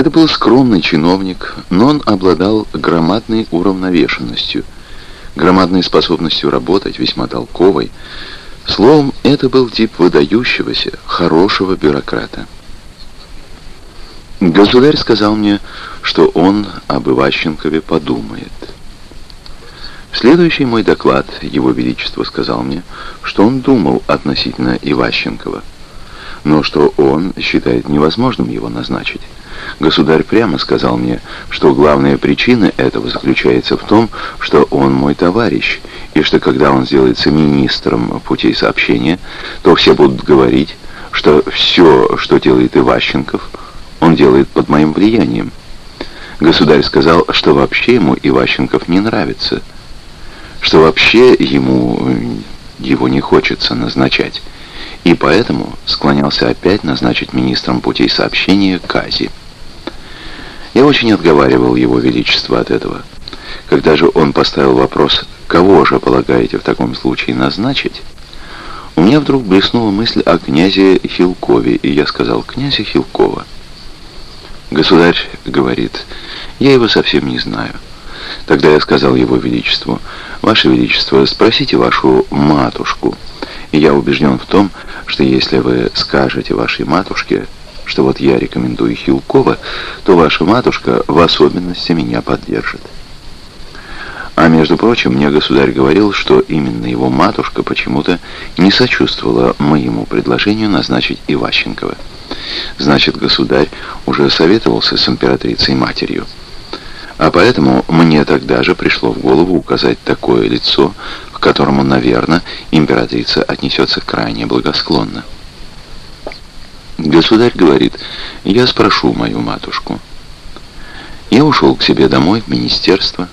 Это был скромный чиновник, но он обладал громадной уравновешенностью, громадной способностью работать, весьма толковой. Словом, это был тип выдающегося, хорошего бюрократа. Государь сказал мне, что он об Иващенкове подумает. В следующий мой доклад Его Величество сказал мне, что он думал относительно Иващенкова, но что он считает невозможным его назначить. Государь прямо сказал мне, что главная причина этого заключается в том, что он мой товарищ, и что когда он сделается министром путей сообщения, то все будут говорить, что все, что делает Иващенков, он делает под моим влиянием. Государь сказал, что вообще ему Иващенков не нравится, что вообще ему его не хочется назначать, и поэтому склонялся опять назначить министром путей сообщения Кази. Я очень отговаривал его величество от этого. Когда же он поставил вопрос, кого же полагаете в таком случае назначить, у меня вдруг блеснула мысль о князе Хилкове, и я сказал «князя Хилкова». Государь говорит, я его совсем не знаю. Тогда я сказал его величеству, «Ваше величество, спросите вашу матушку». И я убежден в том, что если вы скажете вашей матушке, что вот я рекомендую Хилкова, то ваша матушка в особенности меня поддержит. А между прочим, мне государь говорил, что именно его матушка почему-то не сочувствовала моему предложению назначить Иващенкова. Значит, государь уже советовался с императрицей-матерью. А поэтому мне тогда же пришло в голову указать такое лицо, к которому, наверное, императрица отнесется крайне благосклонно. Государь говорит, я спрошу мою матушку. Я ушел к себе домой в министерство.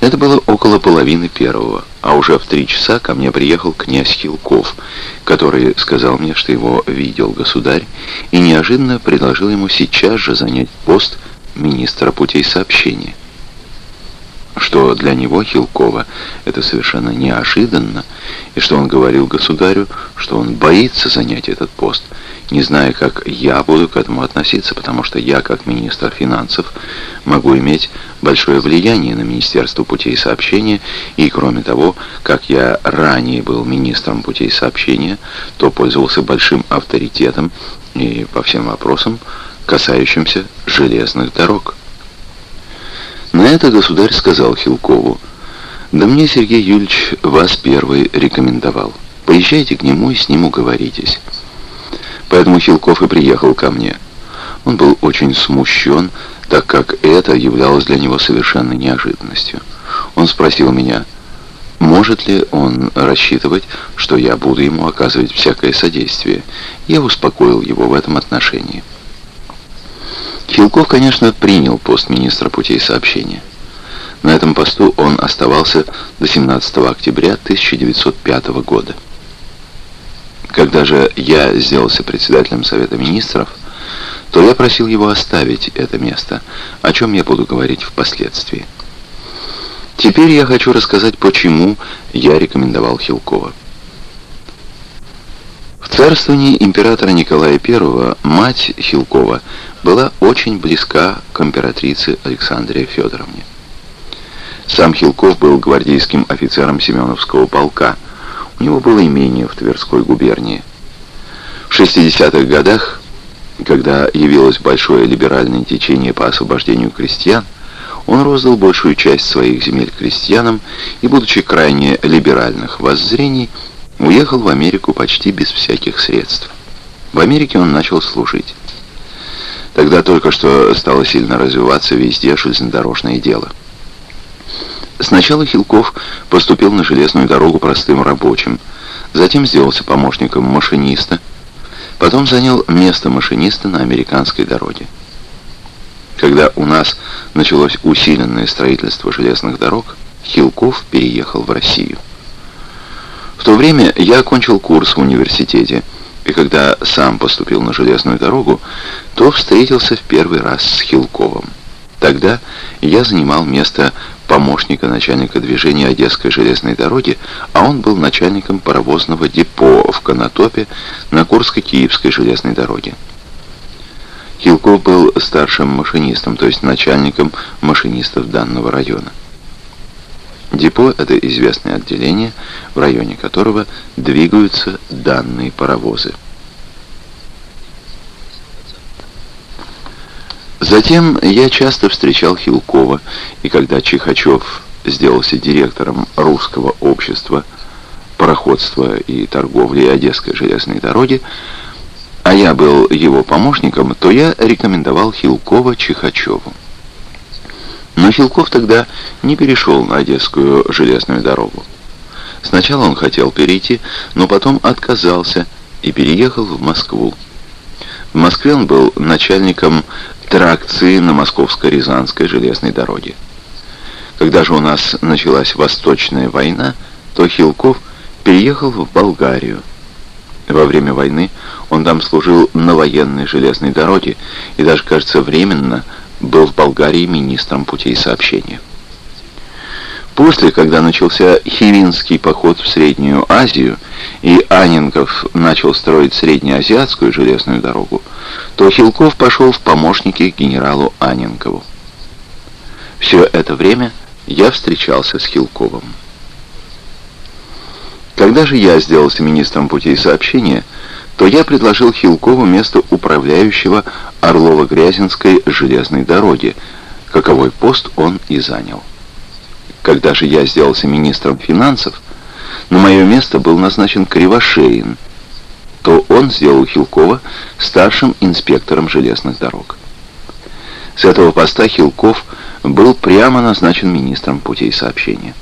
Это было около половины первого, а уже в три часа ко мне приехал князь Хилков, который сказал мне, что его видел государь, и неожиданно предложил ему сейчас же занять пост министра путей сообщения. Что для него, Хилкова, это совершенно неожиданно, и что он говорил государю, что он боится занять этот пост, не зная, как я буду к этому относиться, потому что я, как министр финансов, могу иметь большое влияние на Министерство путей сообщения, и кроме того, как я ранее был министром путей сообщения, то пользовался большим авторитетом и по всем вопросам, касающимся железных дорог. На это государь сказал Хилкову, «Да мне Сергей Юльевич вас первый рекомендовал. Поезжайте к нему и с ним уговоритесь». Поэтому Хилков и приехал ко мне. Он был очень смущен, так как это являлось для него совершенной неожиданностью. Он спросил меня, может ли он рассчитывать, что я буду ему оказывать всякое содействие. Я успокоил его в этом отношении. Хилков, конечно, принял пост министра путей сообщения. На этом посту он оставался до 17 октября 1905 года. Когда же я сделался председателем Совета Министров, то я просил его оставить это место, о чем я буду говорить впоследствии. Теперь я хочу рассказать, почему я рекомендовал Хилкова. Царствовании императора Николая I мать Хилкова была очень близка к императрице Александре Федоровне. Сам Хилков был гвардейским офицером Семеновского полка. У него было имение в Тверской губернии. В 60-х годах, когда явилось большое либеральное течение по освобождению крестьян, он роздал большую часть своих земель крестьянам и, будучи крайне либеральных воззрений, уехал в Америку почти без всяких средств. В Америке он начал служить. Тогда только что стало сильно развиваться везде железнодорожное дело. Сначала Хилков поступил на железную дорогу простым рабочим, затем сделался помощником машиниста, потом занял место машиниста на американской дороге. Когда у нас началось усиленное строительство железных дорог, Хилков переехал в Россию. В то время я окончил курс в университете – и когда сам поступил на железную дорогу, то встретился в первый раз с Хилковым. Тогда я занимал место помощника начальника движения Одесской железной дороги, а он был начальником паровозного депо в Конотопе на Курско-Киевской железной дороге. Хилков был старшим машинистом, то есть начальником машинистов данного района. Депо — это известное отделение, в районе которого двигаются данные паровозы. Затем я часто встречал Хилкова, и когда Чихачев сделался директором русского общества пароходства и торговли Одесской железной дороги, а я был его помощником, то я рекомендовал Хилкова Чихачеву. Но Хилков тогда не перешел на Одесскую железную дорогу. Сначала он хотел перейти, но потом отказался и переехал в Москву. В Москве он был начальником тракции на Московско-Рязанской железной дороге. Когда же у нас началась Восточная война, то Хилков переехал в Болгарию. Во время войны он там служил на военной железной дороге и даже, кажется, временно был в Болгарии министром путей сообщения. После, когда начался Хивинский поход в Среднюю Азию, и Анинков начал строить Среднеазиатскую железную дорогу, то Хилков пошел в помощники генералу Анинкову. Все это время я встречался с Хилковым. Когда же я сделался министром путей сообщения, то я предложил Хилкову место управляющего Орлово-Грязинской железной дороги, каковой пост он и занял. Когда же я сделался министром финансов, на мое место был назначен Кривошеин, то он сделал Хилкова старшим инспектором железных дорог. С этого поста Хилков был прямо назначен министром путей сообщения.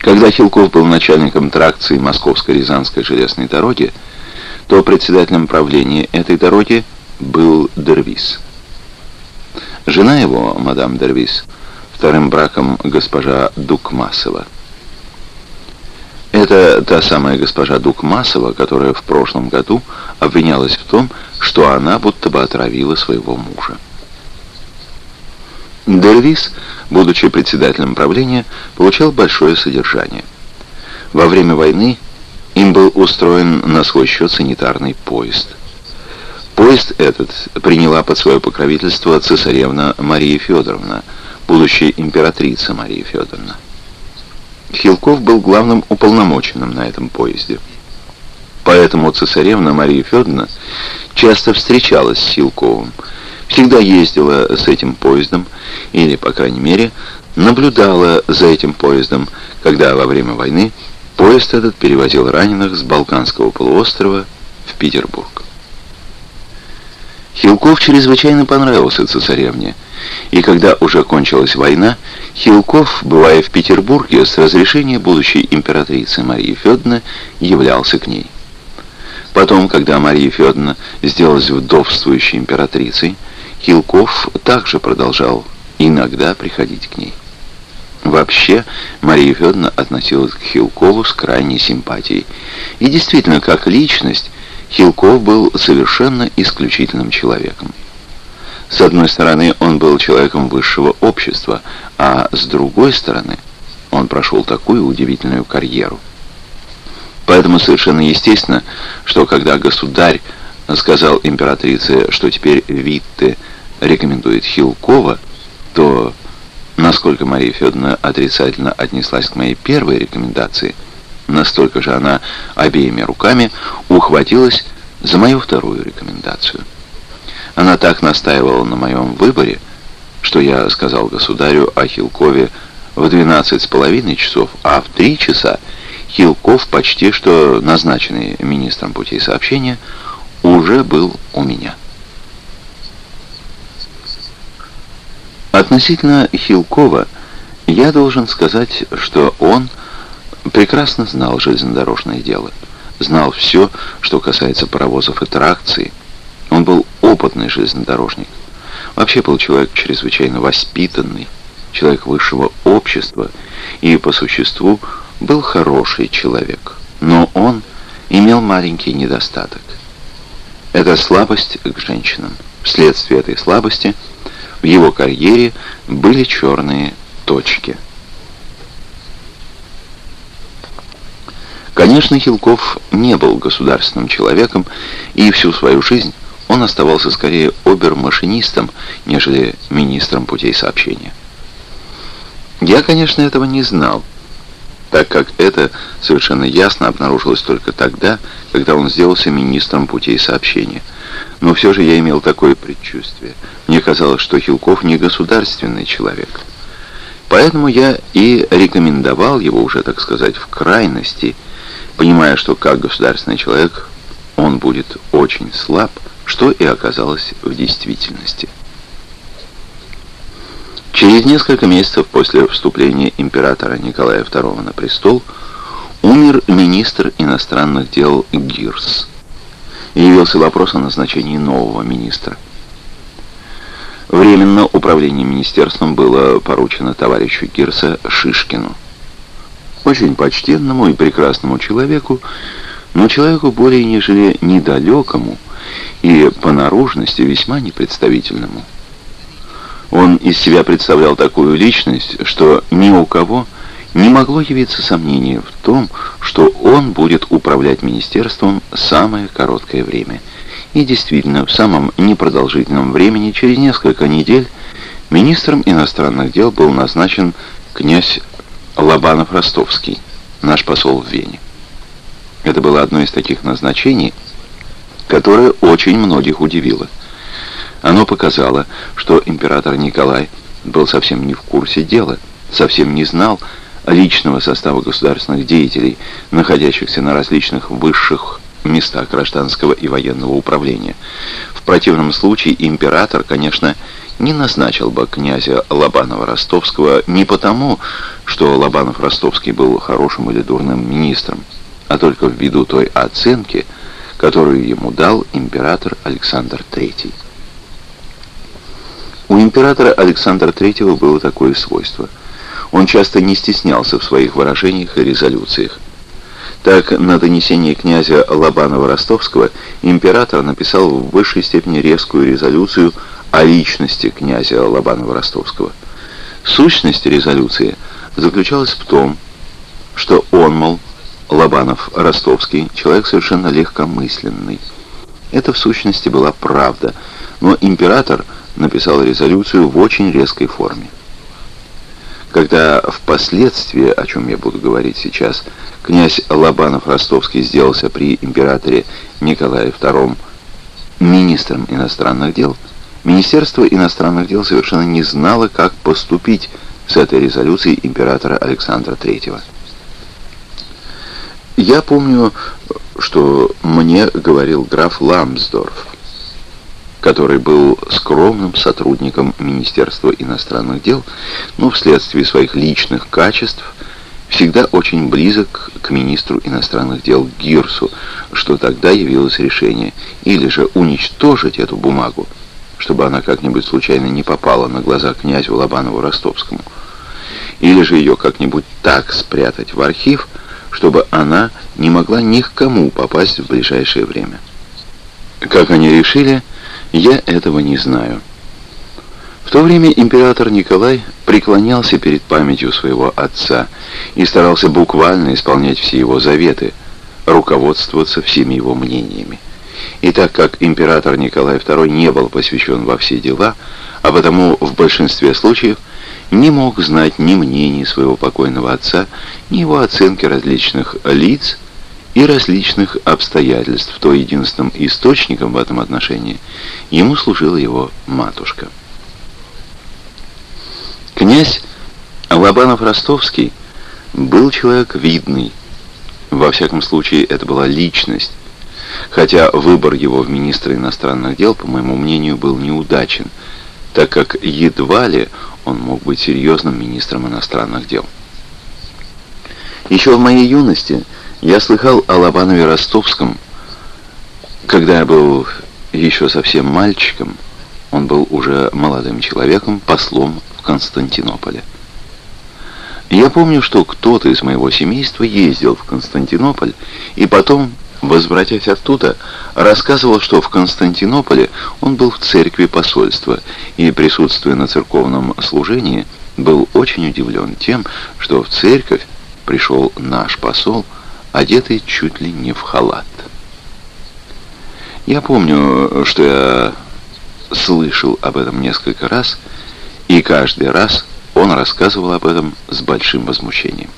Когда Хилков был начальником тракции Московско-Рязанской железной дороги, то председателем правления этой дороги был Дервис. Жена его, мадам Дервис, вторым браком госпожа Дукмасова. Это та самая госпожа Дукмасова, которая в прошлом году обвинялась в том, что она будто бы отравила своего мужа. Дервис, будучи председателем правления, получал большое содержание. Во время войны им был устроен на свой счет санитарный поезд. Поезд этот приняла под свое покровительство цесаревна Мария Федоровна, будущая императрица Мария Федоровна. Хилков был главным уполномоченным на этом поезде. Поэтому цесаревна Мария Федоровна часто встречалась с Хилковым, всегда ездила с этим поездом, или, по крайней мере, наблюдала за этим поездом, когда во время войны поезд этот перевозил раненых с Балканского полуострова в Петербург. Хилков чрезвычайно понравился цесаревне, и когда уже кончилась война, Хилков, бывая в Петербурге, с разрешения будущей императрицы Марии Федоровны, являлся к ней. Потом, когда Мария Федоровна сделалась вдовствующей императрицей, Хилков также продолжал иногда приходить к ней. Вообще, Мария Федоровна относилась к Хилкову с крайней симпатией. И действительно, как личность, Хилков был совершенно исключительным человеком. С одной стороны, он был человеком высшего общества, а с другой стороны, он прошел такую удивительную карьеру. Поэтому совершенно естественно, что когда государь сказал императрице, что теперь Витте рекомендует Хилкова, то, насколько Мария Федоровна отрицательно отнеслась к моей первой рекомендации, настолько же она обеими руками ухватилась за мою вторую рекомендацию. Она так настаивала на моем выборе, что я сказал государю о Хилкове в 12 с половиной часов, а в 3 часа Хилков, почти что назначенный министром путей сообщения, уже был у меня. Относительно Хилкова я должен сказать, что он прекрасно знал железнодорожное дело, знал все, что касается паровозов и тракции. Он был опытный железнодорожник. Вообще был человек чрезвычайно воспитанный, человек высшего общества и по существу был хороший человек. Но он имел маленький недостаток. Это слабость к женщинам. Вследствие этой слабости в его карьере были черные точки. Конечно, Хилков не был государственным человеком и всю свою жизнь он оставался скорее обермашинистом, нежели министром путей сообщения. Я, конечно, этого не знал, так как это совершенно ясно обнаружилось только тогда, когда он сделался министром путей сообщения. Но все же я имел такое предчувствие. Мне казалось, что Хилков не государственный человек. Поэтому я и рекомендовал его уже, так сказать, в крайности, понимая, что как государственный человек он будет очень слаб, что и оказалось в действительности. Через несколько месяцев после вступления императора Николая II на престол умер министр иностранных дел Гирс. Явился вопрос о назначении нового министра. Временно управление министерством было поручено товарищу Гирса Шишкину. Очень почтенному и прекрасному человеку, но человеку более нежели недалекому и по наружности весьма непредставительному. Он из себя представлял такую личность, что ни у кого не могло явиться сомнение в том, что он будет управлять министерством самое короткое время. И действительно, в самом непродолжительном времени, через несколько недель, министром иностранных дел был назначен князь Лобанов-Ростовский, наш посол в Вене. Это было одно из таких назначений, которое очень многих удивило. Оно показало, что император Николай был совсем не в курсе дела, совсем не знал личного состава государственных деятелей, находящихся на различных высших местах гражданского и военного управления. В противном случае император, конечно, не назначил бы князя Лобанова-Ростовского не потому, что Лобанов-Ростовский был хорошим или дурным министром, а только ввиду той оценки, которую ему дал император Александр III. У императора Александра III было такое свойство. Он часто не стеснялся в своих выражениях и резолюциях. Так, на донесение князя Лобанова-Ростовского император написал в высшей степени резкую резолюцию о личности князя Лобанова-Ростовского. Сущность резолюции заключалась в том, что он, мол, Лобанов, ростовский, человек совершенно легкомысленный. Это в сущности была правда, но император написал резолюцию в очень резкой форме. Когда впоследствии, о чем я буду говорить сейчас, князь Лобанов-Ростовский сделался при императоре Николае II министром иностранных дел, Министерство иностранных дел совершенно не знало, как поступить с этой резолюцией императора Александра III. Я помню, что мне говорил граф Ламсдорф, который был скромным сотрудником Министерства иностранных дел, но вследствие своих личных качеств всегда очень близок к министру иностранных дел Гирсу, что тогда явилось решение, или же уничтожить эту бумагу, чтобы она как-нибудь случайно не попала на глаза князю Лобанову-Ростовскому, или же ее как-нибудь так спрятать в архив, чтобы она не могла ни к кому попасть в ближайшее время. Как они решили, я этого не знаю. В то время император Николай преклонялся перед памятью своего отца и старался буквально исполнять все его заветы, руководствоваться всеми его мнениями. И так как император Николай II не был посвящен во все дела, а потому в большинстве случаев не мог знать ни мнений своего покойного отца, ни его оценки различных лиц и различных обстоятельств, то единственным источником в этом отношении ему служила его матушка. Князь Лобанов-Ростовский был человек видный, во всяком случае это была личность, хотя выбор его в министра иностранных дел, по моему мнению, был неудачен, так как едва ли он мог быть серьезным министром иностранных дел. Еще в моей юности я слыхал о Лобанове Ростовском, когда я был еще совсем мальчиком, он был уже молодым человеком, послом в Константинополе. Я помню, что кто-то из моего семейства ездил в Константинополь и потом Возвратясь оттуда, рассказывал, что в Константинополе он был в церкви посольства и, присутствуя на церковном служении, был очень удивлен тем, что в церковь пришел наш посол, одетый чуть ли не в халат. Я помню, что я слышал об этом несколько раз, и каждый раз он рассказывал об этом с большим возмущением.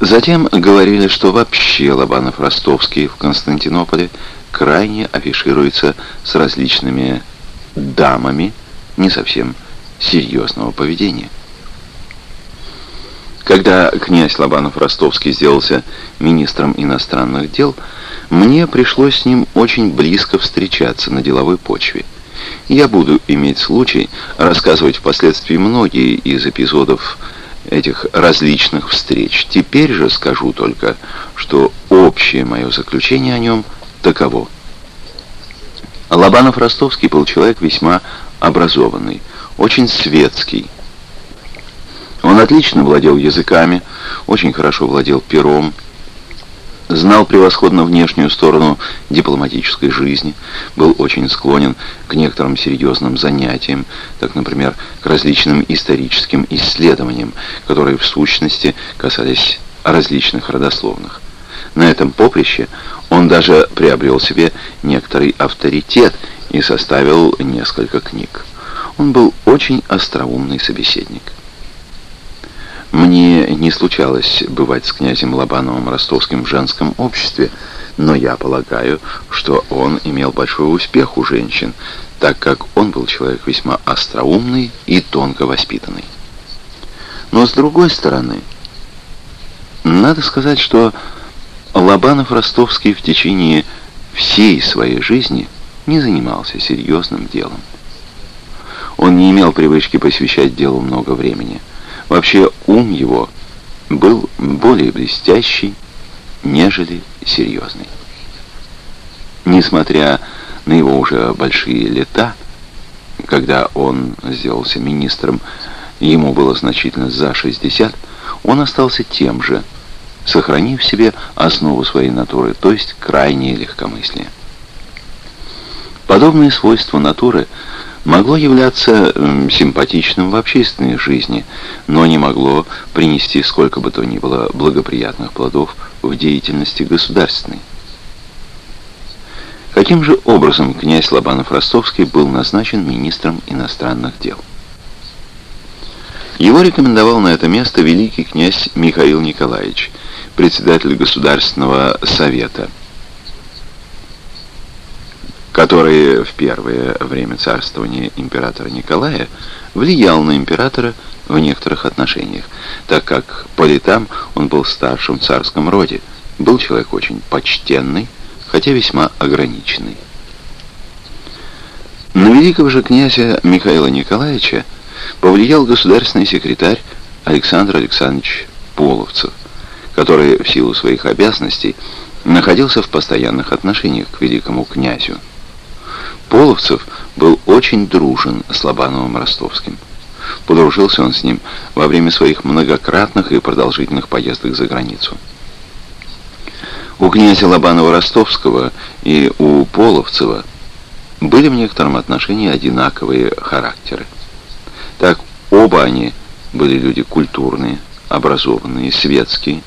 Затем говорили, что вообще Лобанов-Ростовский в Константинополе крайне афишируется с различными дамами не совсем серьезного поведения. Когда князь Лобанов-Ростовский сделался министром иностранных дел, мне пришлось с ним очень близко встречаться на деловой почве. Я буду иметь случай рассказывать впоследствии многие из эпизодов этих различных встреч. Теперь же скажу только, что общее мое заключение о нем таково. Лобанов-Ростовский был человек весьма образованный, очень светский, он отлично владел языками, очень хорошо владел пером, знал превосходно внешнюю сторону дипломатической жизни, был очень склонен к некоторым серьезным занятиям, так, например, к различным историческим исследованиям, которые в сущности касались различных родословных. На этом поприще он даже приобрел себе некоторый авторитет и составил несколько книг. Он был очень остроумный собеседник. Мне не случалось бывать с князем Лобановым Ростовским в женском обществе, но я полагаю, что он имел большой успех у женщин, так как он был человек весьма остроумный и тонко воспитанный. Но с другой стороны, надо сказать, что Лобанов-Ростовский в течение всей своей жизни не занимался серьезным делом. Он не имел привычки посвящать делу много времени – Вообще ум его был более блестящий, нежели серьезный. Несмотря на его уже большие лета, когда он сделался министром, ему было значительно за 60, он остался тем же, сохранив в себе основу своей натуры, то есть крайнее легкомыслие. Подобные свойства натуры – могло являться симпатичным в общественной жизни, но не могло принести сколько бы то ни было благоприятных плодов в деятельности государственной. Каким же образом князь Лобанов-Ростовский был назначен министром иностранных дел? Его рекомендовал на это место великий князь Михаил Николаевич, председатель Государственного совета – который в первое время царствования императора Николая влиял на императора в некоторых отношениях, так как по летам он был старшим в царском роде, был человек очень почтенный, хотя весьма ограниченный. На великого же князя Михаила Николаевича повлиял государственный секретарь Александр Александрович Половцев, который в силу своих обязанностей находился в постоянных отношениях к великому князю. Половцев был очень дружен с Лобановым Ростовским. Подружился он с ним во время своих многократных и продолжительных поездок за границу. У князя Лобанова-Ростовского и у Половцева были в некотором отношении одинаковые характеры. Так, оба они были люди культурные, образованные, светские,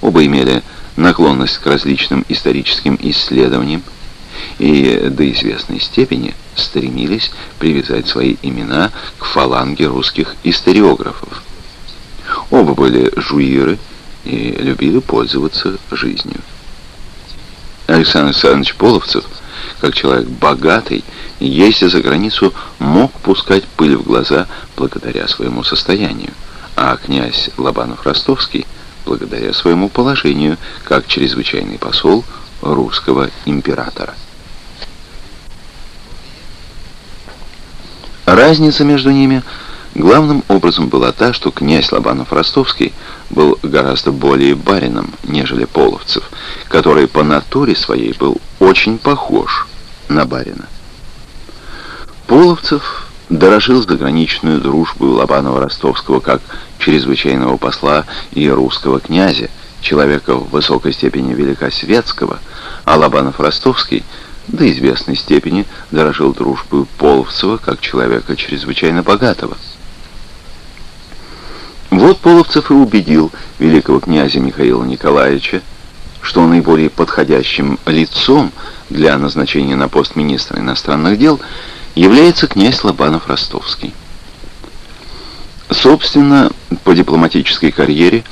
оба имели наклонность к различным историческим исследованиям, и до известной степени стремились привязать свои имена к фаланге русских историографов. Оба были жуиры и любили пользоваться жизнью. Александр Александрович Половцев, как человек богатый, ездя за границу, мог пускать пыль в глаза благодаря своему состоянию, а князь Лобанов-Ростовский благодаря своему положению как чрезвычайный посол русского императора. Разница между ними главным образом была та, что князь Лобанов-Ростовский был гораздо более барином, нежели Половцев, который по натуре своей был очень похож на барина. Половцев дорожил заграничную дружбу Лобанова-Ростовского как чрезвычайного посла и русского князя, человека в высокой степени великосветского, а Лобанов-Ростовский – до известной степени дорожил дружбой Половцева как человека чрезвычайно богатого. Вот Половцев и убедил великого князя Михаила Николаевича, что наиболее подходящим лицом для назначения на пост министра иностранных дел является князь Лобанов-Ростовский. Собственно, по дипломатической карьере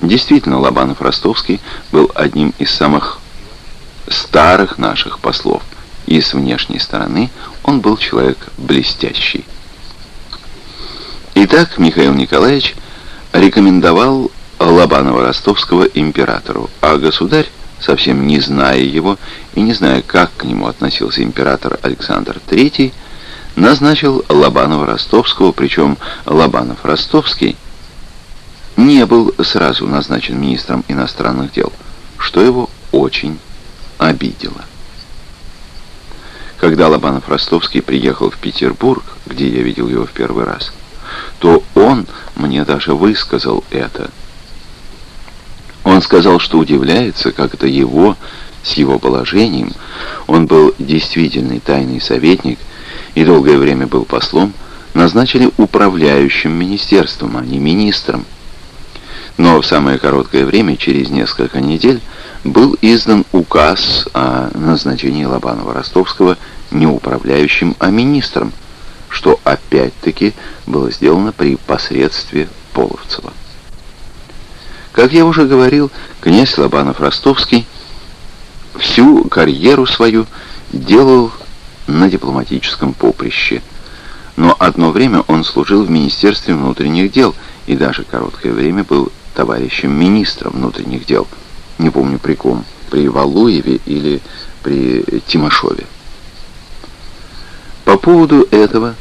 действительно Лобанов-Ростовский был одним из самых старых наших послов, и с внешней стороны он был человек блестящий. Итак, Михаил Николаевич рекомендовал Лобанова-Ростовского императору, а государь, совсем не зная его и не зная, как к нему относился император Александр III, назначил Лобанова-Ростовского, причем Лобанов-Ростовский не был сразу назначен министром иностранных дел, что его очень обидело. Когда Лобанов-Ростовский приехал в Петербург, где я видел его в первый раз, то он мне даже высказал это. Он сказал, что удивляется, как это его, с его положением, он был действительный тайный советник и долгое время был послом, назначили управляющим министерством, а не министром. Но в самое короткое время, через несколько недель, был издан указ о назначении Лобанова-Ростовского не управляющим, а министром, что опять-таки было сделано при посредстве Половцева. Как я уже говорил, князь Лобанов-Ростовский всю карьеру свою делал на дипломатическом поприще, но одно время он служил в Министерстве внутренних дел и даже короткое время был товарищем министра внутренних дел – не помню при ком, при Валуеве или при Тимошове. По поводу этого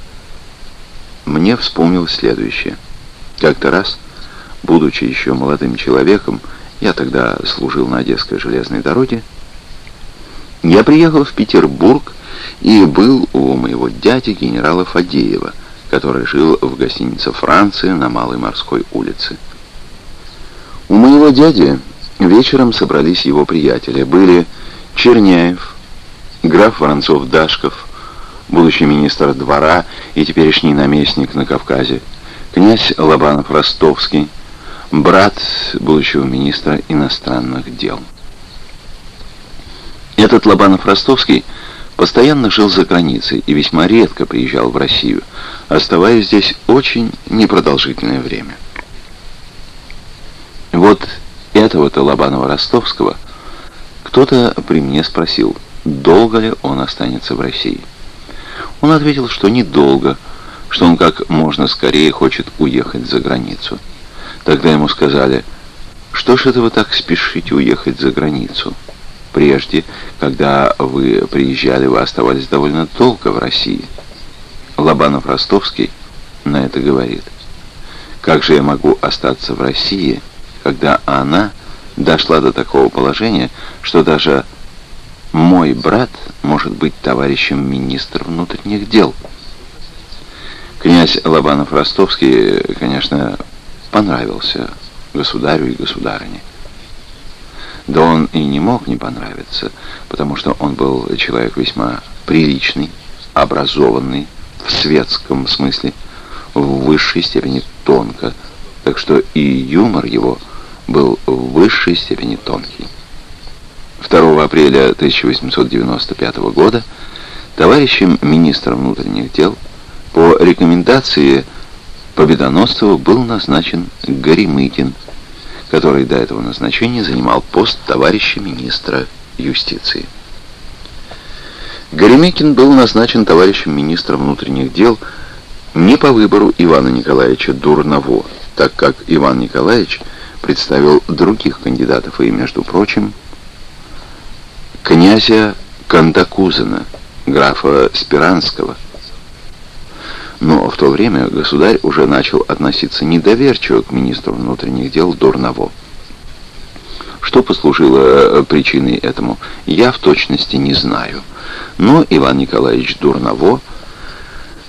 мне вспомнилось следующее. Как-то раз, будучи еще молодым человеком, я тогда служил на Одесской железной дороге, я приехал в Петербург и был у моего дяди генерала Фадеева, который жил в гостинице «Франция» на Малой морской улице. У моего дяди Вечером собрались его приятели. Были Черняев, граф Воронцов-Дашков, будущий министр двора и теперешний наместник на Кавказе, князь Лобанов-Ростовский, брат будущего министра иностранных дел. Этот Лобанов-Ростовский постоянно жил за границей и весьма редко приезжал в Россию, оставаясь здесь очень непродолжительное время. Вот этого-то Лобанова-Ростовского кто-то при мне спросил, долго ли он останется в России. Он ответил, что недолго, что он как можно скорее хочет уехать за границу. Тогда ему сказали, что ж это вы так спешите уехать за границу? Прежде, когда вы приезжали, вы оставались довольно долго в России. Лобанов-Ростовский на это говорит. Как же я могу остаться в России, когда она дошла до такого положения, что даже мой брат может быть товарищем министра внутренних дел. Князь Лобанов-Ростовский, конечно, понравился государю и государыне. Да он и не мог не понравиться, потому что он был человек весьма приличный, образованный, в светском смысле, в высшей степени тонко, так что и юмор его – был в высшей степени тонкий. 2 апреля 1895 года товарищем министра внутренних дел по рекомендации Победоносцева был назначен Горемыкин, который до этого назначения занимал пост товарища министра юстиции. Горемыкин был назначен товарищем министра внутренних дел не по выбору Ивана Николаевича Дурново, так как Иван Николаевич – представил других кандидатов и, между прочим, князя Кандакузена, графа Спиранского. Но в то время государь уже начал относиться недоверчиво к министру внутренних дел Дурново. Что послужило э, причиной этому, я в точности не знаю. Но Иван Николаевич Дурново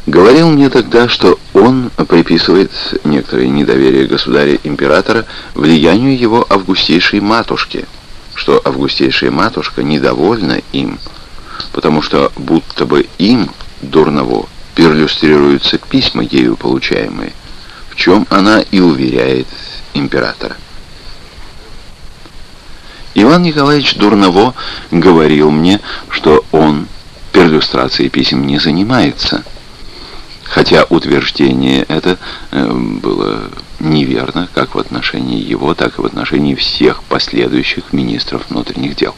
Говорил мне тогда, что он приписывает некоторое недоверие государя-императора влиянию его августейшей матушки, что августейшая матушка недовольна им, потому что будто бы им, Дурново, перлюстрируются письма ею получаемые, в чем она и уверяет императора. Иван Николаевич Дурново говорил мне, что он перлюстрацией писем не занимается. Хотя утверждение это э, было неверно как в отношении его, так и в отношении всех последующих министров внутренних дел.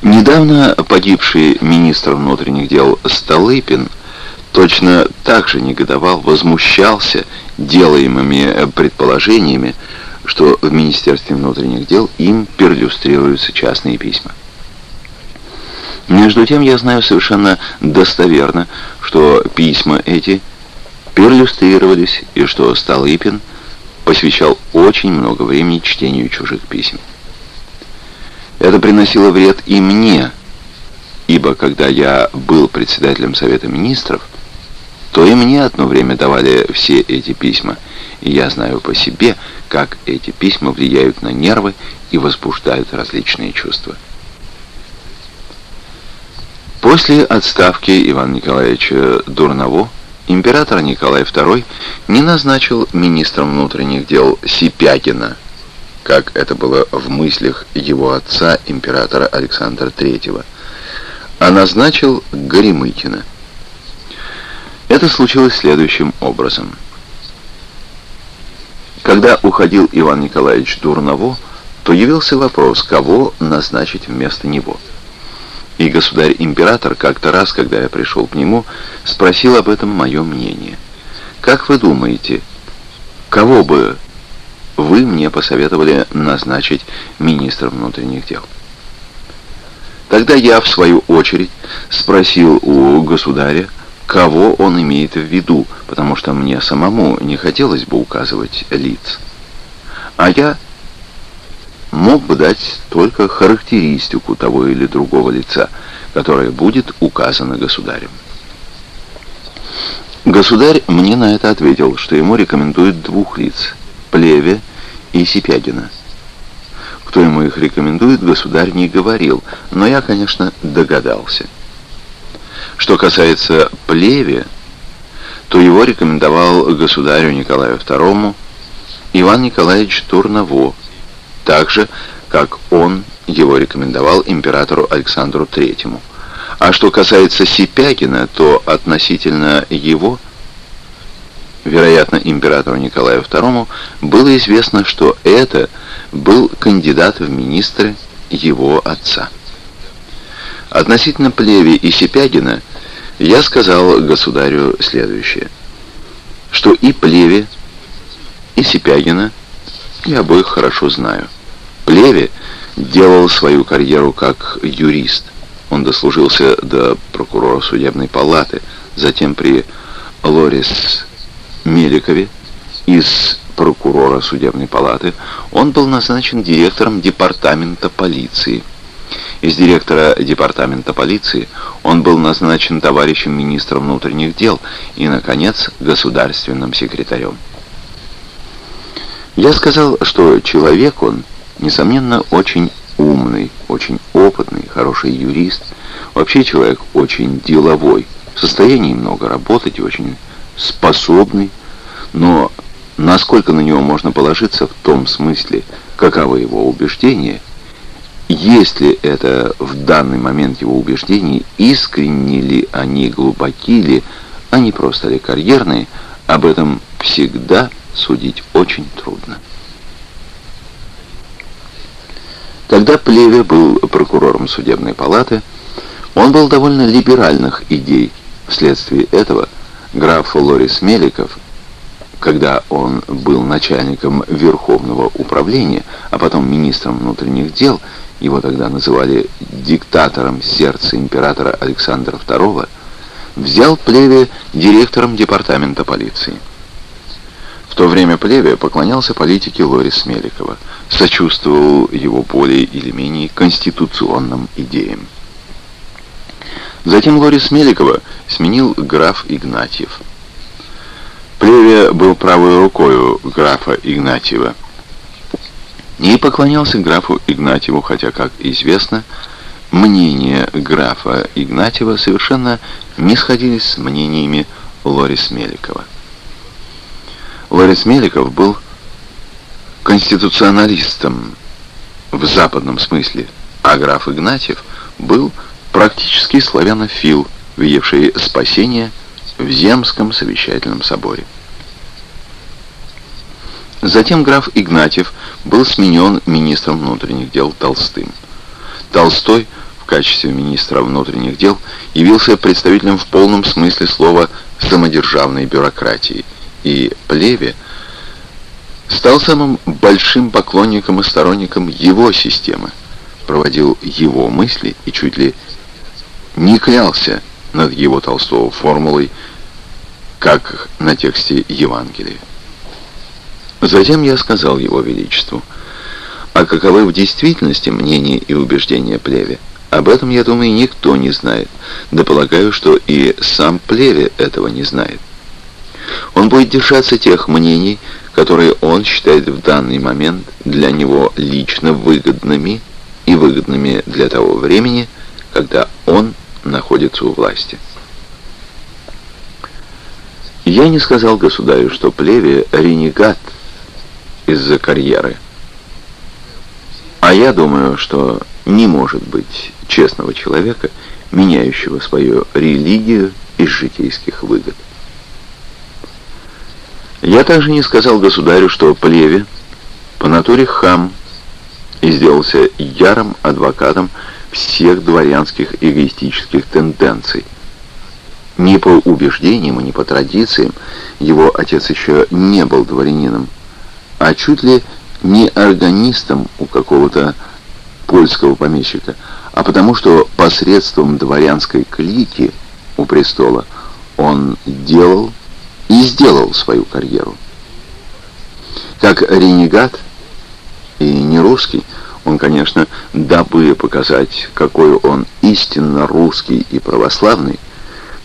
Недавно погибший министр внутренних дел Столыпин точно так же негодовал, возмущался делаемыми предположениями, что в Министерстве внутренних дел им перлюстрируются частные письма. Между тем я знаю совершенно достоверно, что письма эти перлюстрировались и что Столыпин посвящал очень много времени чтению чужих писем. Это приносило вред и мне, ибо когда я был председателем Совета Министров, то и мне одно время давали все эти письма, и я знаю по себе, как эти письма влияют на нервы и возбуждают различные чувства. После отставки Ивана Николаевича Дурново император Николай II не назначил министром внутренних дел Сипягина, как это было в мыслях его отца, императора Александра III, а назначил Горемыкина. Это случилось следующим образом. Когда уходил Иван Николаевич Дурново, то явился вопрос, кого назначить вместо него. И государь-император как-то раз, когда я пришел к нему, спросил об этом мое мнение. «Как вы думаете, кого бы вы мне посоветовали назначить министром внутренних дел?» Тогда я, в свою очередь, спросил у государя, кого он имеет в виду, потому что мне самому не хотелось бы указывать лиц. А я мог бы дать только характеристику того или другого лица, которое будет указано государем. Государь мне на это ответил, что ему рекомендуют двух лиц – Плеве и Сипягина. Кто ему их рекомендует, государь не говорил, но я, конечно, догадался. Что касается Плеве, то его рекомендовал государю Николаю II Иван Николаевич Турново, так же, как он его рекомендовал императору Александру III. А что касается Сипягина, то относительно его, вероятно, императору Николаю II, было известно, что это был кандидат в министры его отца. Относительно Плеви и Сипягина я сказал государю следующее, что и Плеви, и Сипягина я обоих хорошо знаю. Плеве делал свою карьеру как юрист. Он дослужился до прокурора судебной палаты, затем при Лорис Меликове из прокурора судебной палаты он был назначен директором департамента полиции. Из директора департамента полиции он был назначен товарищем министра внутренних дел и, наконец, государственным секретарем. Я сказал, что человек он, несомненно, очень умный, очень опытный, хороший юрист, вообще человек очень деловой, в состоянии много работать и очень способный, но насколько на него можно положиться в том смысле, каковы его убеждения, если это в данный момент его убеждения, искренне ли они, глубоки ли, они просто ли карьерные, об этом всегда судить очень трудно. Когда Плеве был прокурором судебной палаты, он был довольно либеральных идей. Вследствие этого граф Лорис Меликов, когда он был начальником Верховного управления, а потом министром внутренних дел, его тогда называли диктатором сердца императора Александра II, взял Плеве директором департамента полиции. В то время Плеве поклонялся политике Лорис Меликова, сочувствовал его более или менее конституционным идеям. Затем Лорис Меликова сменил граф Игнатьев. Плеве был правой рукой графа Игнатьева и поклонялся графу Игнатьеву, хотя, как известно, мнения графа Игнатьева совершенно не сходились с мнениями Лорис Меликова. Ларис Меликов был конституционалистом, в западном смысле, а граф Игнатьев был практически славянофил, видевший спасение в Земском совещательном соборе. Затем граф Игнатьев был сменен министром внутренних дел Толстым. Толстой в качестве министра внутренних дел явился представителем в полном смысле слова самодержавной бюрократии, и Плеве стал самым большим поклонником и сторонником его системы, проводил его мысли и чуть ли не клялся над его Толстого формулой, как на тексте Евангелия. Затем я сказал его величеству, а каковы в действительности мнения и убеждения Плеве? Об этом, я думаю, никто не знает, да полагаю, что и сам Плеве этого не знает. Он будет держаться тех мнений, которые он считает в данный момент для него лично выгодными и выгодными для того времени, когда он находится у власти. Я не сказал государю, что Плеве ренегат из-за карьеры. А я думаю, что не может быть честного человека, меняющего свою религию из житейских выгод. Я также не сказал государю, что Плеве по натуре хам и сделался ярым адвокатом всех дворянских эгоистических тенденций. Ни по убеждениям и ни по традициям его отец еще не был дворянином, а чуть ли не органистом у какого-то польского помещика, а потому что посредством дворянской клики у престола он делал и сделал свою карьеру. Как ренегат и не русский, он, конечно, дабы показать, какой он истинно русский и православный,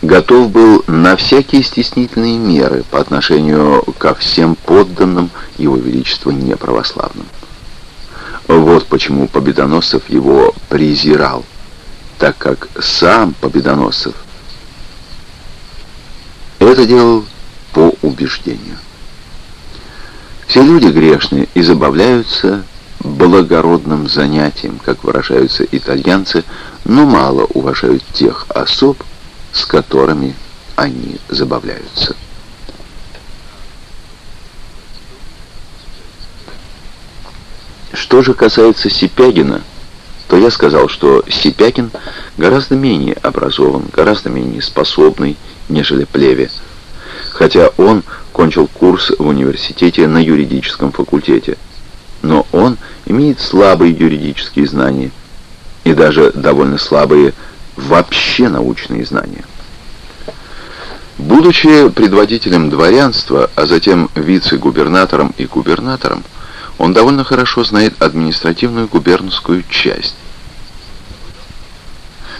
готов был на всякие стеснительные меры по отношению ко всем подданным его величества неправославным. Вот почему Победоносцев его презирал, так как сам Победоносцев это делал по убеждению. Все люди грешные и забавляются благородным занятием, как выражаются итальянцы, но мало уважают тех особ, с которыми они забавляются. Что же касается Сипягина, то я сказал, что Сипягин гораздо менее образован, гораздо менее способный, нежели Плеве, хотя он кончил курс в университете на юридическом факультете. Но он имеет слабые юридические знания и даже довольно слабые вообще научные знания. Будучи предводителем дворянства, а затем вице-губернатором и губернатором, он довольно хорошо знает административную губернскую часть.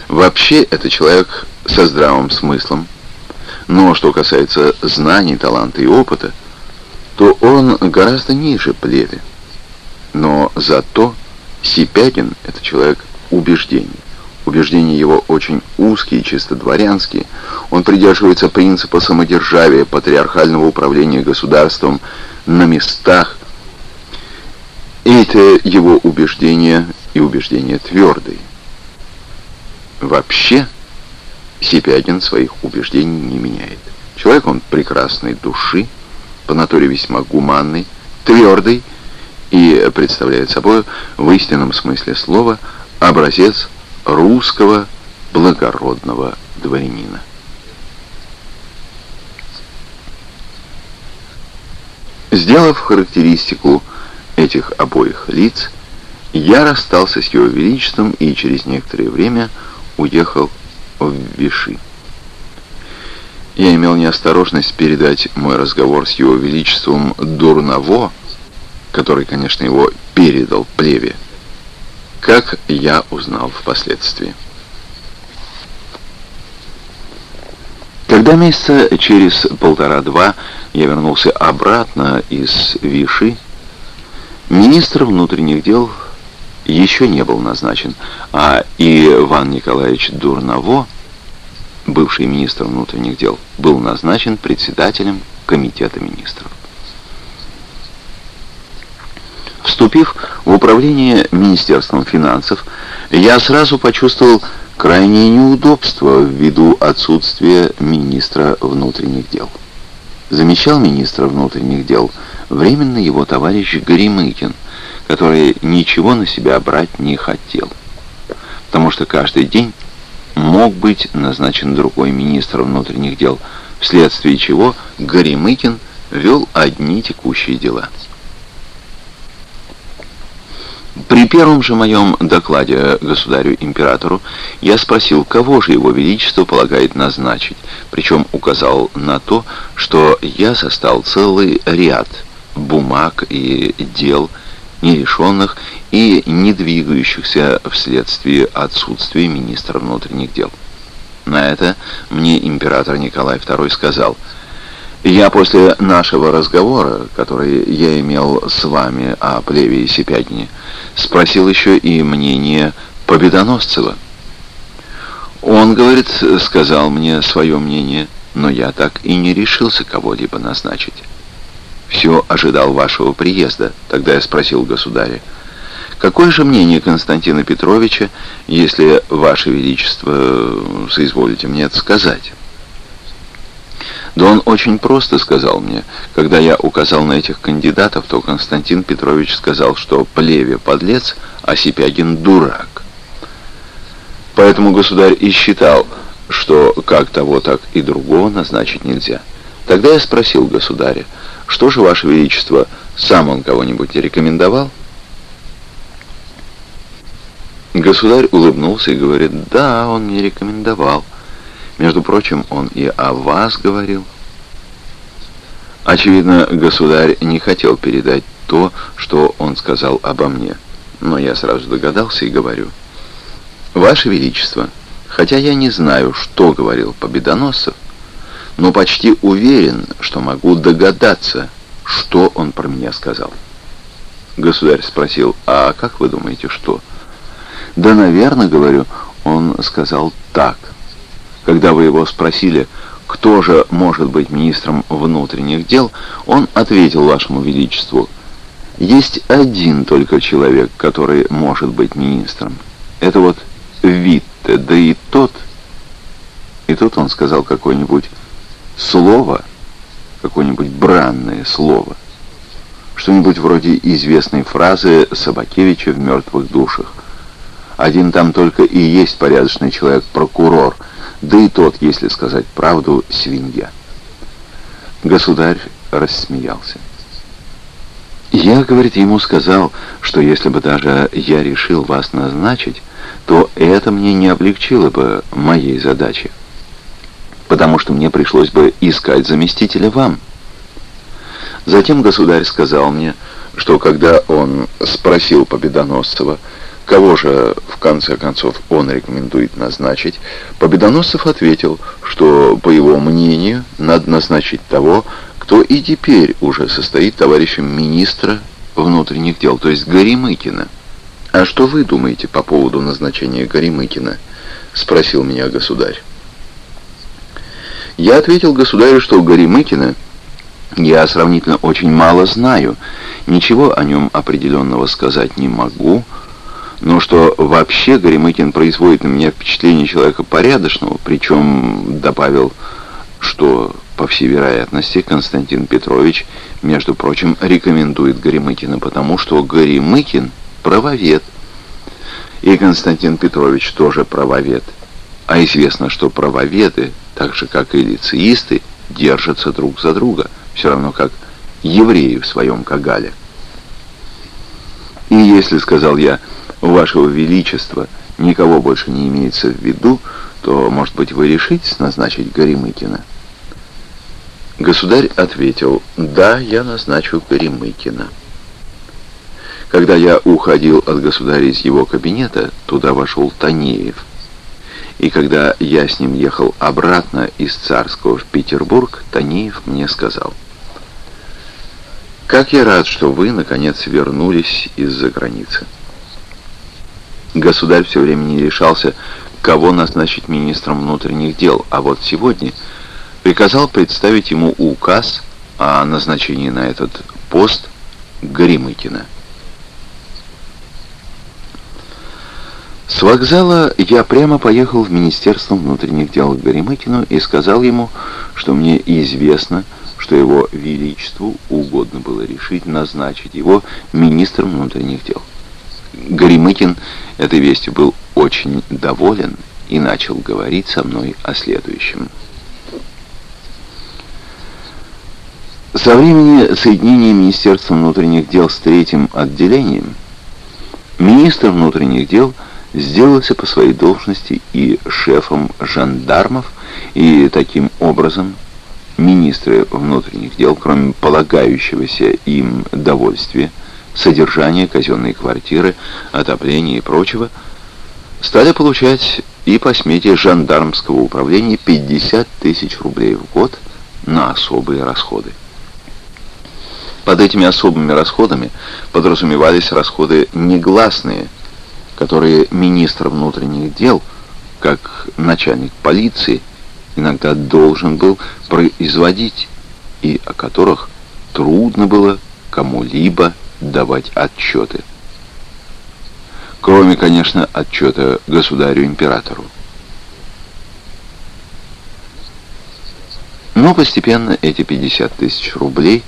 Вообще, это человек со здравым смыслом, но что касается знаний, таланта и опыта, то он гораздо ниже Плеве. Но зато Сипягин — это человек убеждений. Убеждения его очень узкие, чисто дворянские. Он придерживается принципа самодержавия, патриархального управления государством на местах. И это его убеждения и убеждения твердые. Вообще, Сипягин своих убеждений не меняет. Человек он прекрасной души, по натуре весьма гуманный, твердый и представляет собой в истинном смысле слова образец русского благородного дворянина. Сделав характеристику этих обоих лиц, я расстался с его величеством и через некоторое время уехал в Виши. Я имел неосторожность передать мой разговор с его величеством Дурново, который, конечно, его передал плеве, как я узнал впоследствии. Когда месяца через полтора-два я вернулся обратно из Виши, министр внутренних дел еще не был назначен, а Иван Николаевич Дурново, бывший министр внутренних дел, был назначен председателем комитета министров. Вступив в управление Министерством финансов, я сразу почувствовал крайнее неудобство ввиду отсутствия министра внутренних дел. Замещал министра внутренних дел временно его товарищ Горемыкин, который ничего на себя брать не хотел, потому что каждый день мог быть назначен другой министр внутренних дел, вследствие чего Горемыкин вел одни текущие дела. При первом же моем докладе государю-императору я спросил, кого же его величество полагает назначить, причем указал на то, что я застал целый ряд бумаг и дел, нерешенных и не вследствие отсутствия министра внутренних дел. На это мне император Николай II сказал – я после нашего разговора, который я имел с вами о плеве и Сипятине, спросил еще и мнение Победоносцева. Он, говорит, сказал мне свое мнение, но я так и не решился кого-либо назначить. Все ожидал вашего приезда. Тогда я спросил государя, какое же мнение Константина Петровича, если ваше величество соизволите мне это сказать? Да он очень просто сказал мне. Когда я указал на этих кандидатов, то Константин Петрович сказал, что Плеве подлец, а Сипягин дурак. Поэтому государь и считал, что как того, так и другого назначить нельзя. Тогда я спросил государя, что же, Ваше Величество, сам он кого-нибудь рекомендовал? Государь улыбнулся и говорит, да, он мне рекомендовал. Между прочим, он и о вас говорил. Очевидно, государь не хотел передать то, что он сказал обо мне. Но я сразу догадался и говорю. Ваше Величество, хотя я не знаю, что говорил Победоносцев, но почти уверен, что могу догадаться, что он про меня сказал. Государь спросил, а как вы думаете, что? Да, наверное, говорю, он сказал так. Когда вы его спросили, кто же может быть министром внутренних дел, он ответил вашему величеству, есть один только человек, который может быть министром. Это вот Витте, да и тот... И тут он сказал какое-нибудь слово, какое-нибудь бранное слово. Что-нибудь вроде известной фразы Собакевича в «Мертвых душах». Один там только и есть порядочный человек-прокурор – да и тот, если сказать правду, свинья. Государь рассмеялся. Я, говорит, ему сказал, что если бы даже я решил вас назначить, то это мне не облегчило бы моей задачи, потому что мне пришлось бы искать заместителя вам. Затем государь сказал мне, что когда он спросил Победоносцева, Кого же, в конце концов, он рекомендует назначить? Победоносцев ответил, что, по его мнению, надо назначить того, кто и теперь уже состоит товарищем министра внутренних дел, то есть Горемыкина. «А что вы думаете по поводу назначения Горемыкина?» — спросил меня государь. Я ответил государю, что Горемыкина я сравнительно очень мало знаю, ничего о нем определенного сказать не могу, но что вообще Горемыкин производит на меня впечатление человека порядочного, причем добавил, что, по всей вероятности, Константин Петрович, между прочим, рекомендует Горемыкина, потому что Горемыкин правовед, и Константин Петрович тоже правовед. А известно, что правоведы, так же как и лицеисты, держатся друг за друга, все равно как евреи в своем Кагале. И если, сказал я, у вашего величества никого больше не имеется в виду, то, может быть, вы решитесь назначить Горемыкина?» Государь ответил, «Да, я назначу Горемыкина». Когда я уходил от государя из его кабинета, туда вошел Танеев. И когда я с ним ехал обратно из Царского в Петербург, Танеев мне сказал, «Как я рад, что вы, наконец, вернулись из-за границы». Государь все время не решался, кого назначить министром внутренних дел, а вот сегодня приказал представить ему указ о назначении на этот пост Горемыкина. С вокзала я прямо поехал в Министерство внутренних дел к Горемыкину и сказал ему, что мне известно, что его величеству угодно было решить назначить его министром внутренних дел. Горемыкин этой вестью был очень доволен и начал говорить со мной о следующем. Со времени соединения Министерства внутренних дел с третьим отделением министр внутренних дел – сделался по своей должности и шефом жандармов, и таким образом министры внутренних дел, кроме полагающегося им довольствия, содержания казенной квартиры, отопления и прочего, стали получать и по смете жандармского управления 50 тысяч рублей в год на особые расходы. Под этими особыми расходами подразумевались расходы негласные – которые министр внутренних дел, как начальник полиции, иногда должен был производить, и о которых трудно было кому-либо давать отчеты. Кроме, конечно, отчета государю-императору. Но постепенно эти 50 тысяч рублей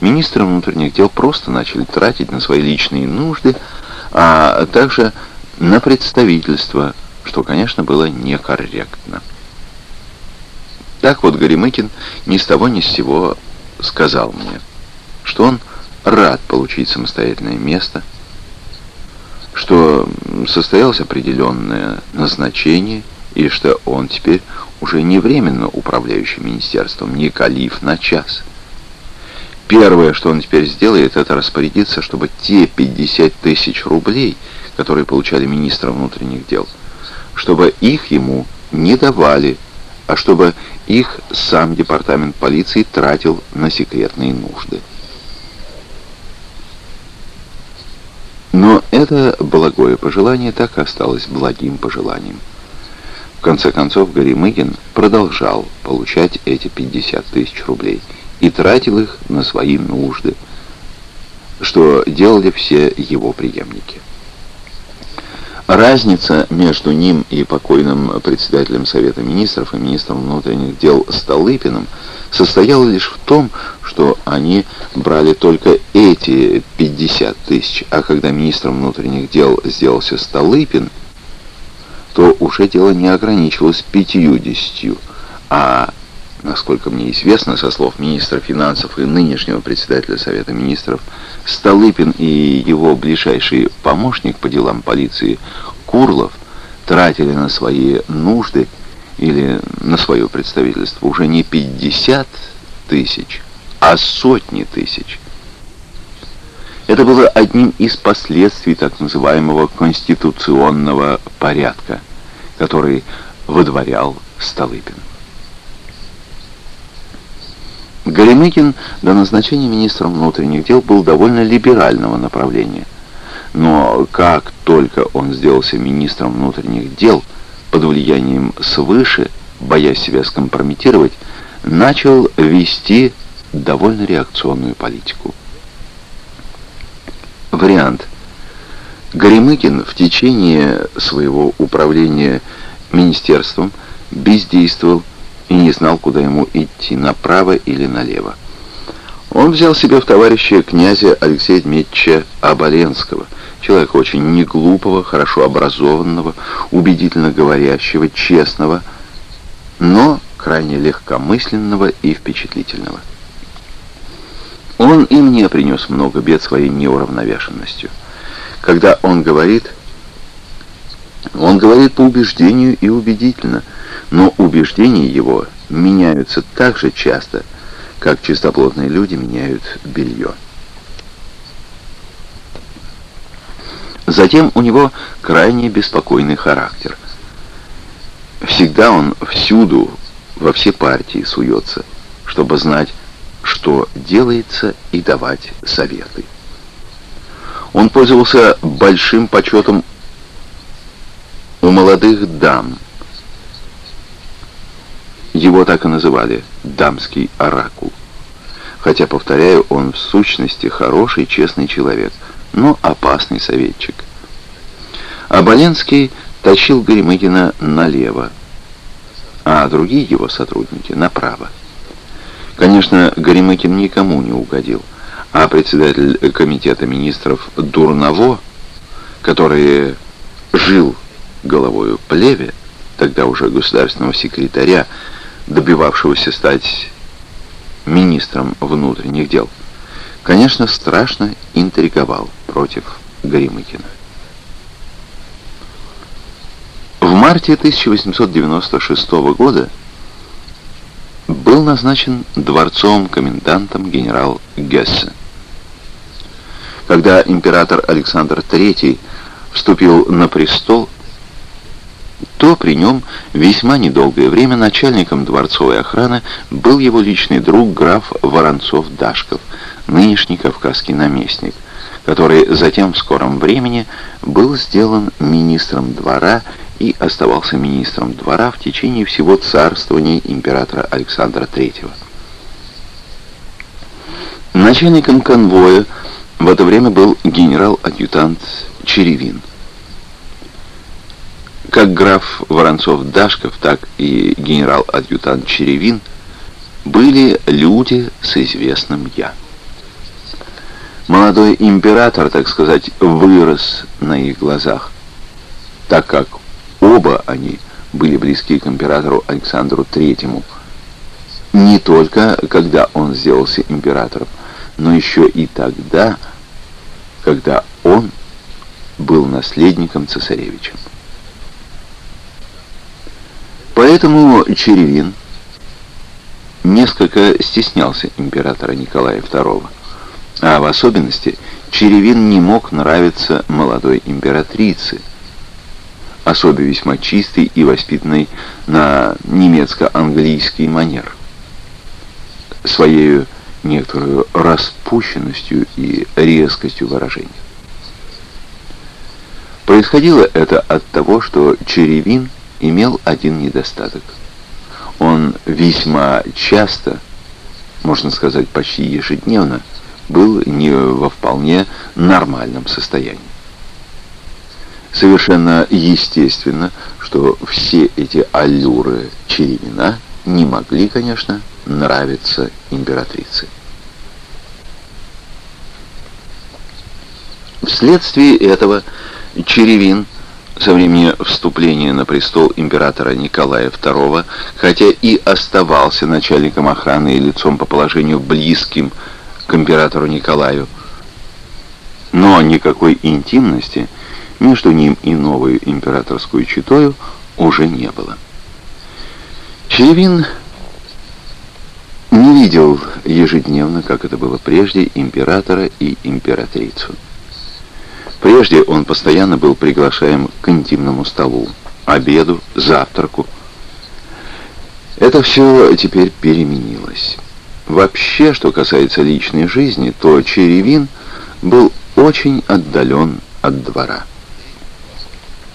министры внутренних дел просто начали тратить на свои личные нужды, а также на представительство, что, конечно, было некорректно. Так вот Горемыкин ни с того ни с сего сказал мне, что он рад получить самостоятельное место, что состоялось определенное назначение и что он теперь уже не временно управляющий министерством, не калиф на час. Первое, что он теперь сделает, это распорядиться, чтобы те 50 тысяч рублей – которые получали министра внутренних дел, чтобы их ему не давали, а чтобы их сам департамент полиции тратил на секретные нужды. Но это благое пожелание так и осталось благим пожеланием. В конце концов, Горемыгин продолжал получать эти 50 тысяч рублей и тратил их на свои нужды, что делали все его преемники. Разница между ним и покойным председателем Совета Министров и министром внутренних дел Столыпиным состояла лишь в том, что они брали только эти 50 тысяч, а когда министром внутренних дел сделался Столыпин, то уже дело не ограничивалось 50, а насколько мне известно, со слов министра финансов и нынешнего председателя Совета Министров, Столыпин и его ближайший помощник по делам полиции Курлов тратили на свои нужды или на свое представительство уже не 50 тысяч, а сотни тысяч. Это было одним из последствий так называемого конституционного порядка, который выдворял Столыпин. Горемыкин до назначения министром внутренних дел был довольно либерального направления. Но как только он сделался министром внутренних дел, под влиянием свыше, боясь себя скомпрометировать, начал вести довольно реакционную политику. Вариант. Горемыкин в течение своего управления министерством бездействовал и не знал, куда ему идти, направо или налево. Он взял себе в товарища князя Алексея Дмитриевича Оболенского, человека очень неглупого, хорошо образованного, убедительно говорящего, честного, но крайне легкомысленного и впечатлительного. Он и мне принес много бед своей неуравновешенностью. Когда он говорит, он говорит по убеждению и убедительно – но убеждения его меняются так же часто, как чистоплотные люди меняют белье. Затем у него крайне беспокойный характер. Всегда он всюду, во все партии суется, чтобы знать, что делается, и давать советы. Он пользовался большим почетом у молодых дам, его так и называли «дамский оракул». Хотя, повторяю, он в сущности хороший, честный человек, но опасный советчик. А Боленский тащил Горемыкина налево, а другие его сотрудники направо. Конечно, Горемыкин никому не угодил, а председатель комитета министров Дурново, который жил головою плеве, тогда уже государственного секретаря, добивавшегося стать министром внутренних дел, конечно, страшно интриговал против Горемыкина. В марте 1896 года был назначен дворцовым комендантом генерал Гессе. Когда император Александр III вступил на престол, то при нем весьма недолгое время начальником дворцовой охраны был его личный друг граф Воронцов-Дашков, нынешний кавказский наместник, который затем в скором времени был сделан министром двора и оставался министром двора в течение всего царствования императора Александра III. Начальником конвоя в это время был генерал-адъютант Черевин. Как граф Воронцов-Дашков, так и генерал-адъютант Черевин были люди с известным «я». Молодой император, так сказать, вырос на их глазах, так как Оба они были близки к императору Александру Третьему. Не только когда он сделался императором, но еще и тогда, когда он был наследником цесаревичем. Поэтому Черевин несколько стеснялся императора Николая II, а в особенности Черевин не мог нравиться молодой императрице, особе весьма чистый и воспитанный на немецко-английский манер. Своей некоторую распущенностью и резкостью выражений. Происходило это от того, что Черевин имел один недостаток. Он весьма часто, можно сказать почти ежедневно, был не во вполне нормальном состоянии. Совершенно естественно, что все эти аллюры Черевина не могли, конечно, нравиться императрице. Вследствие этого Черевин со времени вступления на престол императора Николая II, хотя и оставался начальником охраны и лицом по положению близким к императору Николаю, но никакой интимности между ним и новой императорскую читою уже не было. Черевин не видел ежедневно, как это было прежде, императора и императрицу. Прежде он постоянно был приглашаем к интимному столу, обеду, завтраку. Это все теперь переменилось. Вообще, что касается личной жизни, то Черевин был очень отдален от двора.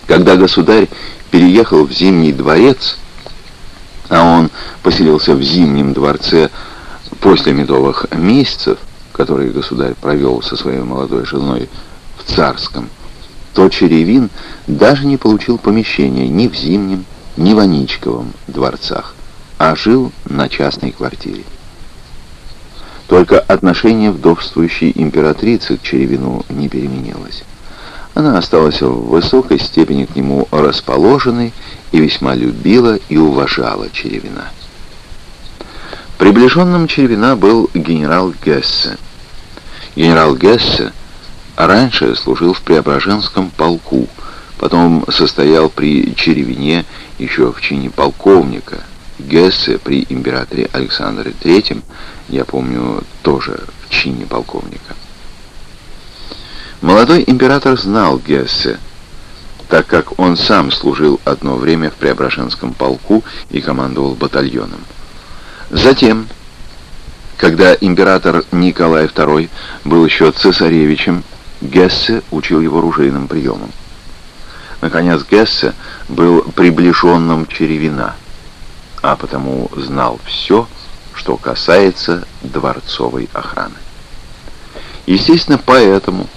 Когда государь переехал в Зимний дворец, а он поселился в Зимнем дворце после медовых месяцев, которые государь провел со своей молодой женой Царском, то Черевин даже не получил помещения ни в Зимнем, ни в Аничковом дворцах, а жил на частной квартире. Только отношение вдовствующей императрицы к Черевину не переменилось. Она осталась в высокой степени к нему расположенной и весьма любила и уважала Черевина. Приближенным Черевина был генерал Гессе. Генерал Гессе раньше служил в Преображенском полку, потом состоял при Черевине еще в чине полковника. Гессе при императоре Александре III, я помню, тоже в чине полковника. Молодой император знал Гессе, так как он сам служил одно время в Преображенском полку и командовал батальоном. Затем, когда император Николай II был еще цесаревичем, Гессе учил его ружейным приемам. Наконец, Гессе был приближенным Черевина, а потому знал все, что касается дворцовой охраны. Естественно, поэтому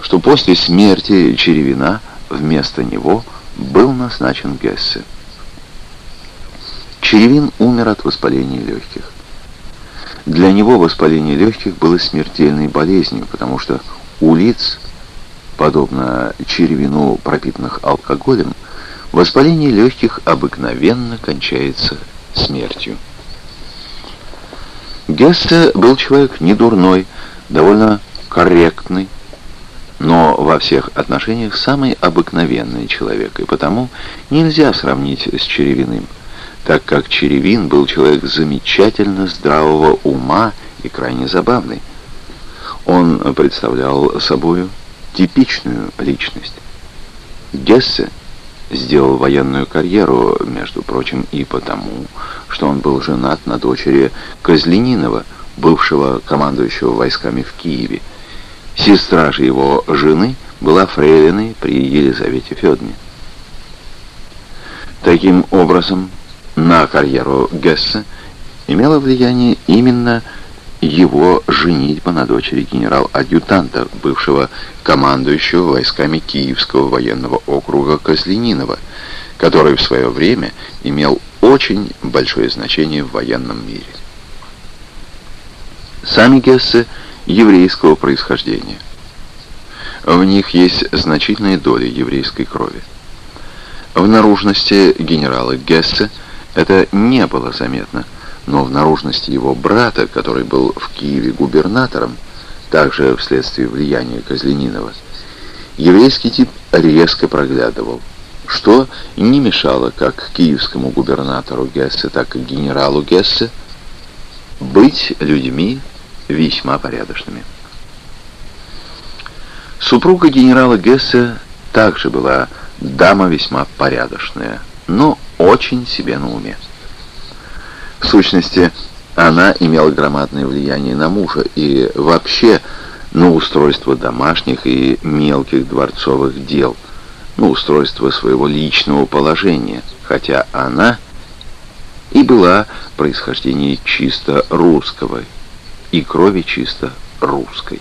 что после смерти Черевина вместо него был назначен Гессе. Черевин умер от воспаления легких. Для него воспаление легких было смертельной болезнью, потому что лиц, подобно червину, пропитанных алкоголем, воспаление легких обыкновенно кончается смертью. Гессе был человек не дурной, довольно корректный, но во всех отношениях самый обыкновенный человек, и потому нельзя сравнить с Черевиным так как Черевин был человек замечательно здравого ума и крайне забавный. Он представлял собою типичную личность. Гессе сделал военную карьеру, между прочим, и потому, что он был женат на дочери Козленинова, бывшего командующего войсками в Киеве. Сестра же его жены была фрейлиной при Елизавете Федоровне. Таким образом, на карьеру Гесса имело влияние именно его женитьба на дочери генерал-адъютанта, бывшего командующего войсками Киевского военного округа Козленинова, который в свое время имел очень большое значение в военном мире. Сами Гессы еврейского происхождения. В них есть значительная доля еврейской крови. В наружности генерала Гессе – это не было заметно, но в наружности его брата, который был в Киеве губернатором, также вследствие влияния Козленинова, еврейский тип резко проглядывал, что не мешало как киевскому губернатору Гессе, так и генералу Гессе быть людьми весьма порядочными. Супруга генерала Гессе также была дама весьма порядочная, но очень себе на уме. В сущности, она имела громадное влияние на мужа и вообще на устройство домашних и мелких дворцовых дел, на устройство своего личного положения, хотя она и была происхождения чисто русского и крови чисто русской.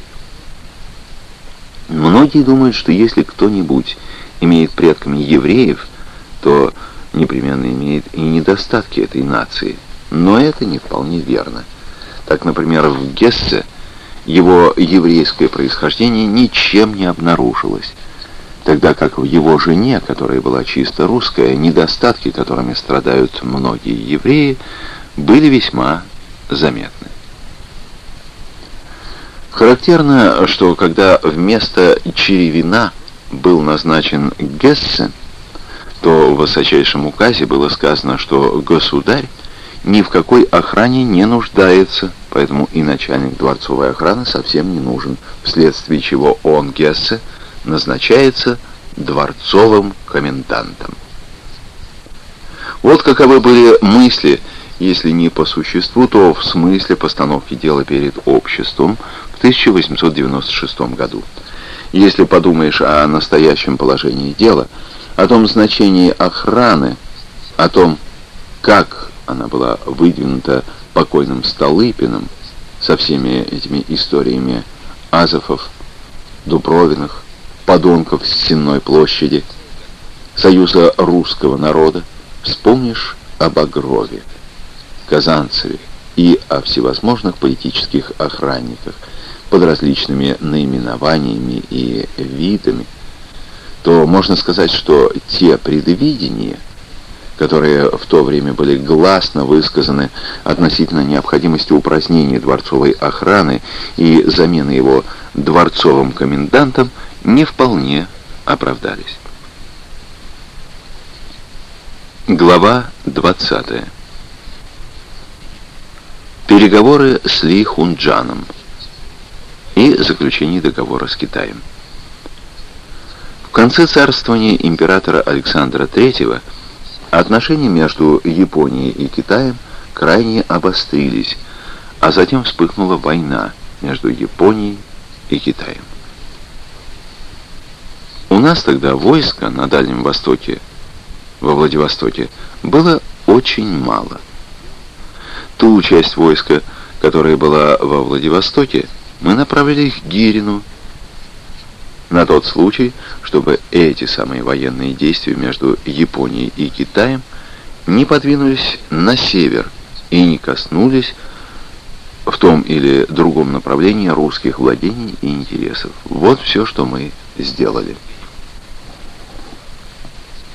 Многие думают, что если кто-нибудь имеет предками евреев, то непременно имеет и недостатки этой нации, но это не вполне верно. Так, например, в Гессе его еврейское происхождение ничем не обнаружилось, тогда как в его жене, которая была чисто русская, недостатки, которыми страдают многие евреи, были весьма заметны. Характерно, что когда вместо Черевина был назначен Гессе, то в высочайшем указе было сказано, что государь ни в какой охране не нуждается, поэтому и начальник дворцовой охраны совсем не нужен, вследствие чего он, Гессе, назначается дворцовым комендантом. Вот каковы были мысли, если не по существу, то в смысле постановки дела перед обществом в 1896 году. Если подумаешь о настоящем положении дела – о том значении охраны, о том, как она была выдвинута покойным Столыпиным со всеми этими историями Азовов, Дубровиных, подонков с Сенной площади, Союза русского народа, вспомнишь об Огрове, Казанцеве и о всевозможных политических охранниках под различными наименованиями и видами, то можно сказать, что те предвидения, которые в то время были гласно высказаны относительно необходимости упразднения дворцовой охраны и замены его дворцовым комендантом, не вполне оправдались. Глава 20. Переговоры с Ли Хунджаном и заключение договора с Китаем конце царствования императора Александра III отношения между Японией и Китаем крайне обострились, а затем вспыхнула война между Японией и Китаем. У нас тогда войска на Дальнем Востоке, во Владивостоке, было очень мало. Ту часть войска, которая была во Владивостоке, мы направили к Гирину, на тот случай, чтобы эти самые военные действия между Японией и Китаем не подвинулись на север и не коснулись в том или другом направлении русских владений и интересов. Вот все, что мы сделали.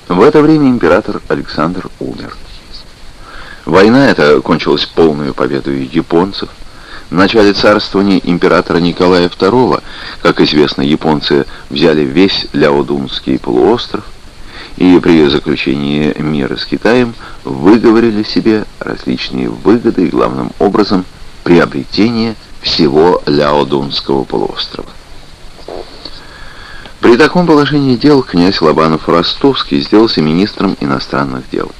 В это время император Александр умер. Война эта кончилась полной победой японцев. В начале царствования императора Николая II, как известно, японцы взяли весь Ляодунский полуостров и при заключении мира с Китаем выговорили себе различные выгоды и главным образом приобретение всего Ляодунского полуострова. При таком положении дел князь Лобанов-Ростовский сделался министром иностранных дел.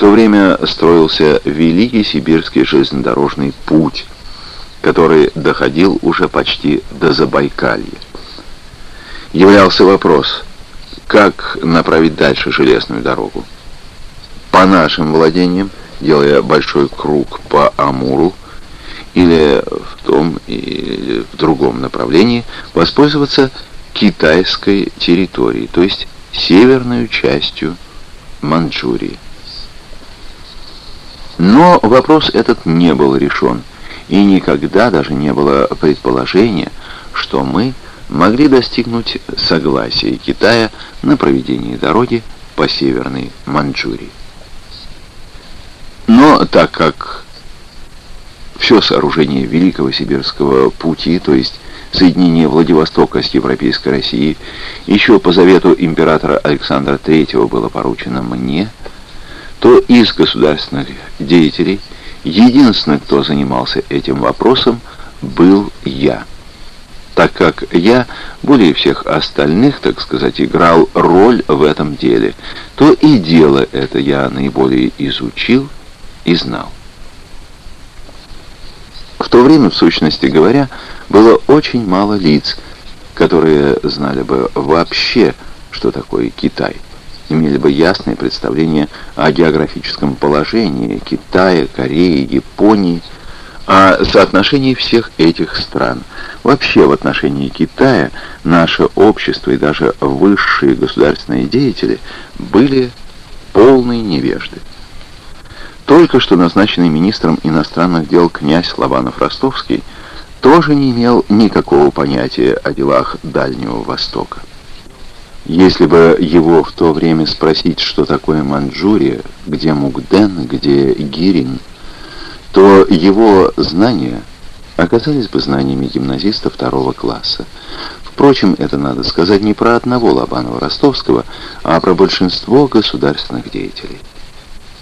То время строился Великий Сибирский железнодорожный путь, который доходил уже почти до Забайкалья. Являлся вопрос, как направить дальше железную дорогу. По нашим владениям, делая большой круг по Амуру, или в том или в другом направлении, воспользоваться китайской территории, то есть северную частью Манчжурии. Но вопрос этот не был решен, и никогда даже не было предположения, что мы могли достигнуть согласия Китая на проведение дороги по северной Манчжурии. Но так как все сооружение Великого Сибирского пути, то есть соединение Владивостока с Европейской Россией, еще по завету императора Александра III было поручено мне, то из государственных деятелей единственный, кто занимался этим вопросом, был я. Так как я более всех остальных, так сказать, играл роль в этом деле, то и дело это я наиболее изучил и знал. В то время, в сущности говоря, было очень мало лиц, которые знали бы вообще, что такое Китай, имели бы ясное представление о географическом положении Китая, Кореи, Японии, о соотношении всех этих стран. Вообще в отношении Китая наше общество и даже высшие государственные деятели были полные невежды. Только что назначенный министром иностранных дел князь Лобанов-Ростовский тоже не имел никакого понятия о делах Дальнего Востока. Если бы его в то время спросить, что такое Манчжурия, где Мукден, где Гирин, то его знания оказались бы знаниями гимназиста второго класса. Впрочем, это надо сказать не про одного Лобанова-Ростовского, а про большинство государственных деятелей.